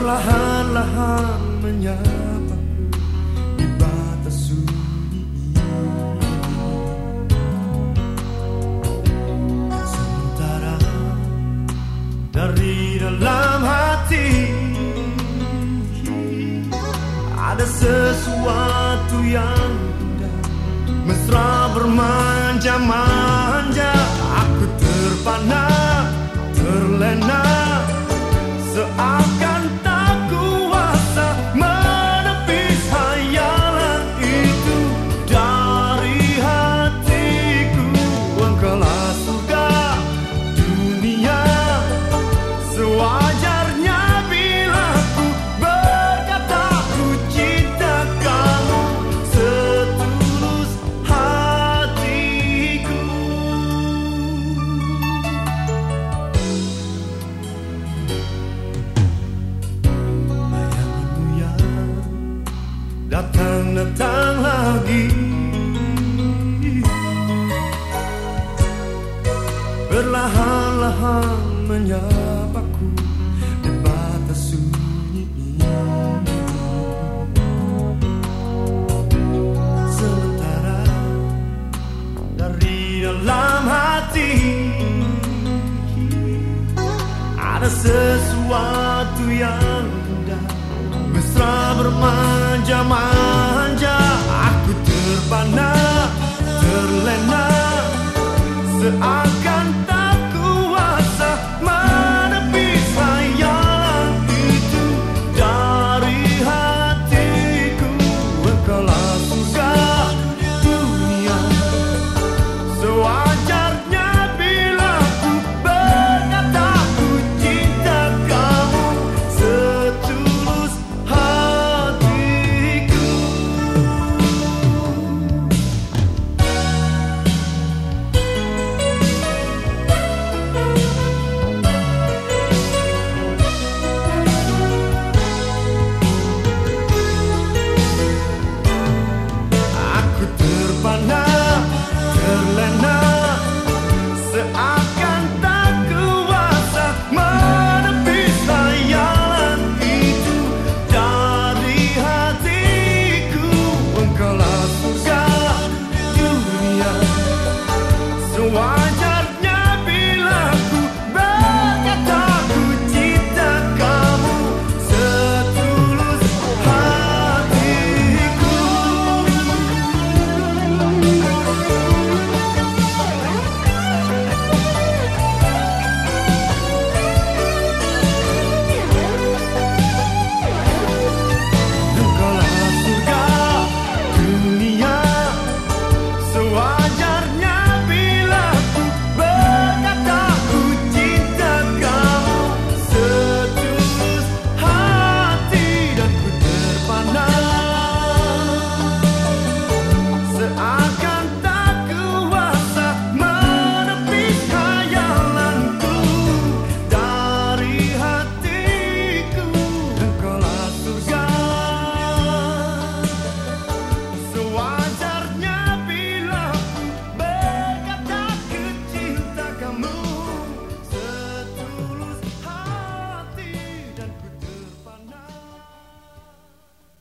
Perlahan-lahan menyapaku di batas sunyi Sementara dari dalam hati Ada sesuatu yang indah. Mesra bermanja-manja Aku terpana, terlena datang-datang lagi. Perlahan-lahan menyapaku di batas sunyi Sementara dari dalam hati Ada sesuatu yang indah Mesra bermanja-manja. Aku terpana, terlena. Seakan tak while.